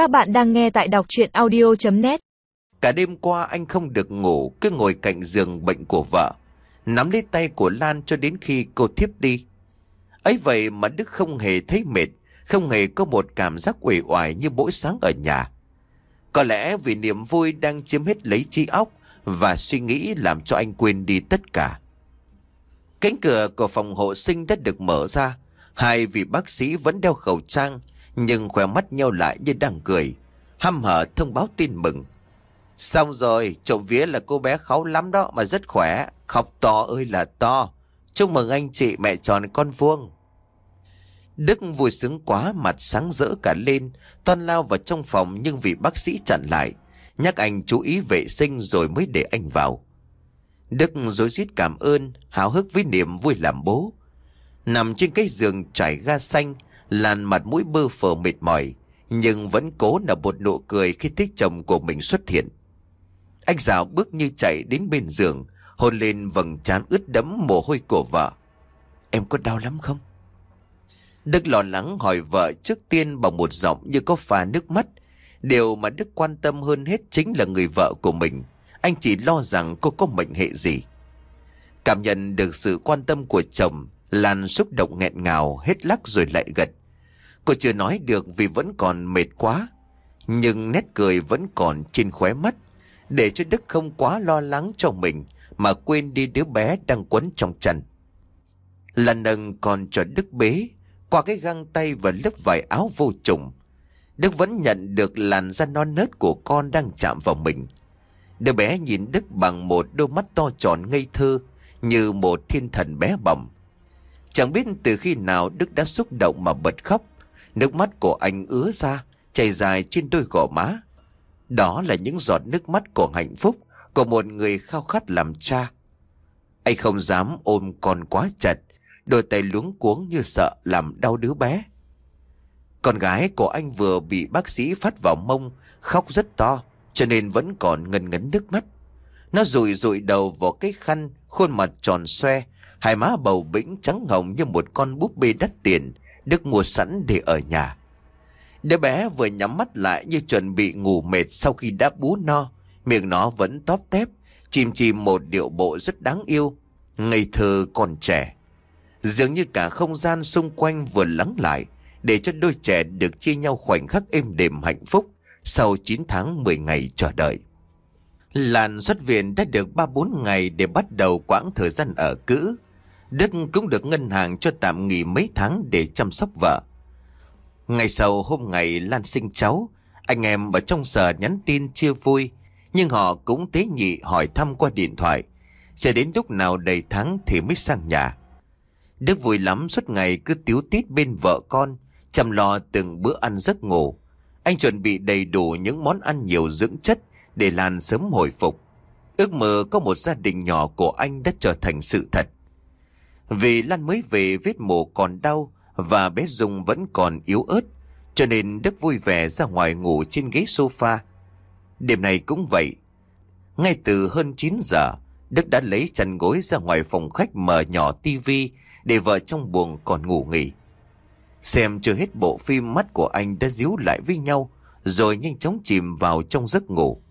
Các bạn đang nghe tại đọc chuyện audio.net Cả đêm qua anh không được ngủ, cứ ngồi cạnh giường bệnh của vợ. Nắm lấy tay của Lan cho đến khi cô thiếp đi. ấy vậy mà Đức không hề thấy mệt, không hề có một cảm giác uể oải như mỗi sáng ở nhà. Có lẽ vì niềm vui đang chiếm hết lấy trí óc và suy nghĩ làm cho anh quên đi tất cả. Cánh cửa của phòng hộ sinh đã được mở ra. Hai vị bác sĩ vẫn đeo khẩu trang, nhưng khỏe mắt nhau lại như đang cười. Hăm hở thông báo tin mừng. Xong rồi, trộm vía là cô bé kháu lắm đó mà rất khỏe. Khóc to ơi là to. Chúc mừng anh chị mẹ tròn con vuông. Đức vui sướng quá mặt sáng rỡ cả lên, toàn lao vào trong phòng nhưng vì bác sĩ chặn lại. Nhắc anh chú ý vệ sinh rồi mới để anh vào. Đức dối rít cảm ơn, háo hức với niềm vui làm bố. Nằm trên cái giường trải ga xanh, làn mặt mũi bơ phờ mệt mỏi, nhưng vẫn cố nở một nụ cười khi thích chồng của mình xuất hiện. Anh rào bước như chạy đến bên giường, hôn lên vầng trán ướt đẫm mồ hôi của vợ. Em có đau lắm không? Đức lo lắng hỏi vợ trước tiên bằng một giọng như có pha nước mắt. Điều mà Đức quan tâm hơn hết chính là người vợ của mình. Anh chỉ lo rằng cô có mệnh hệ gì. Cảm nhận được sự quan tâm của chồng, Lan xúc động nghẹn ngào hết lắc rồi lại gật. Cô chưa nói được vì vẫn còn mệt quá. Nhưng nét cười vẫn còn trên khóe mắt. Để cho Đức không quá lo lắng cho mình mà quên đi đứa bé đang quấn trong chăn. Lần nâng còn cho Đức bế, qua cái găng tay và lớp vải áo vô trùng. Đức vẫn nhận được làn da non nớt của con đang chạm vào mình. Đứa bé nhìn Đức bằng một đôi mắt to tròn ngây thơ, như một thiên thần bé bỏng. Chẳng biết từ khi nào Đức đã xúc động mà bật khóc. Nước mắt của anh ứa ra, chảy dài trên đôi gò má. Đó là những giọt nước mắt của hạnh phúc của một người khao khát làm cha. Anh không dám ôm con quá chặt, đôi tay luống cuống như sợ làm đau đứa bé. Con gái của anh vừa bị bác sĩ phát vào mông, khóc rất to, cho nên vẫn còn ngần ngấn nước mắt. Nó rụi rụi đầu vào cái khăn, khuôn mặt tròn xoe, hai má bầu bĩnh trắng hồng như một con búp bê đắt tiền, đức mua sẵn để ở nhà. Đứa bé vừa nhắm mắt lại như chuẩn bị ngủ mệt sau khi đã bú no, miệng nó vẫn tóp tép, chìm chìm một điệu bộ rất đáng yêu, ngây thơ còn trẻ. Dường như cả không gian xung quanh vừa lắng lại, để cho đôi trẻ được chia nhau khoảnh khắc êm đềm hạnh phúc sau 9 tháng 10 ngày chờ đợi. Làn xuất viện đã được 3-4 ngày để bắt đầu quãng thời gian ở cữ. Đức cũng được ngân hàng cho tạm nghỉ mấy tháng để chăm sóc vợ. Ngày sau hôm ngày Lan sinh cháu, anh em ở trong sở nhắn tin chia vui, nhưng họ cũng tế nhị hỏi thăm qua điện thoại. Sẽ đến lúc nào đầy tháng thì mới sang nhà. Đức vui lắm suốt ngày cứ tiếu tít bên vợ con, chăm lo từng bữa ăn giấc ngủ. Anh chuẩn bị đầy đủ những món ăn nhiều dưỡng chất để Lan sớm hồi phục. Ước mơ có một gia đình nhỏ của anh đã trở thành sự thật. Vì Lan mới về vết mổ còn đau và bé Dung vẫn còn yếu ớt, cho nên Đức vui vẻ ra ngoài ngủ trên ghế sofa. Đêm này cũng vậy. Ngay từ hơn 9 giờ, Đức đã lấy chăn gối ra ngoài phòng khách mở nhỏ tivi để vợ trong buồng còn ngủ nghỉ. Xem chưa hết bộ phim mắt của anh đã díu lại với nhau, rồi nhanh chóng chìm vào trong giấc ngủ.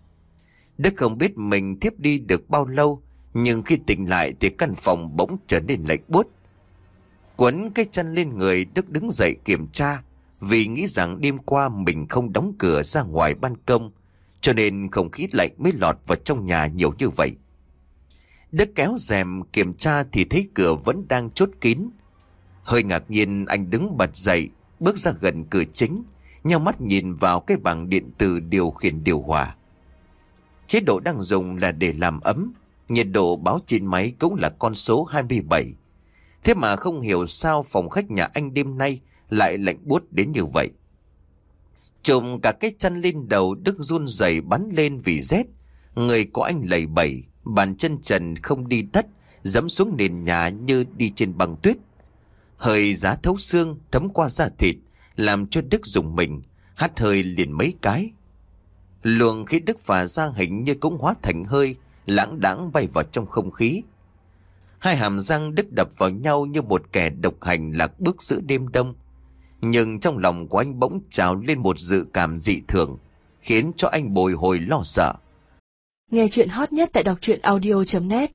Đức không biết mình tiếp đi được bao lâu, nhưng khi tỉnh lại thì căn phòng bỗng trở nên lạnh buốt. Quấn cái chân lên người Đức đứng dậy kiểm tra, vì nghĩ rằng đêm qua mình không đóng cửa ra ngoài ban công, cho nên không khí lạnh mới lọt vào trong nhà nhiều như vậy. Đức kéo rèm kiểm tra thì thấy cửa vẫn đang chốt kín. Hơi ngạc nhiên anh đứng bật dậy, bước ra gần cửa chính, nhau mắt nhìn vào cái bảng điện tử điều khiển điều hòa. Chế độ đang dùng là để làm ấm, nhiệt độ báo trên máy cũng là con số 27. Thế mà không hiểu sao phòng khách nhà anh đêm nay lại lạnh buốt đến như vậy. Trùm cả cái chân lên đầu Đức run rẩy bắn lên vì rét. Người của anh lầy bẩy, bàn chân trần không đi đất, dẫm xuống nền nhà như đi trên băng tuyết. Hơi giá thấu xương thấm qua da thịt, làm cho Đức dùng mình, hắt hơi liền mấy cái. Luồng khí Đức phả ra hình như cũng hóa thành hơi, lãng đãng bay vào trong không khí. Hai hàm răng đứt đập vào nhau như một kẻ độc hành lạc bước giữa đêm đông. Nhưng trong lòng của anh bỗng trào lên một dự cảm dị thường, khiến cho anh bồi hồi lo sợ. Nghe chuyện hot nhất tại đọc truyện audio.net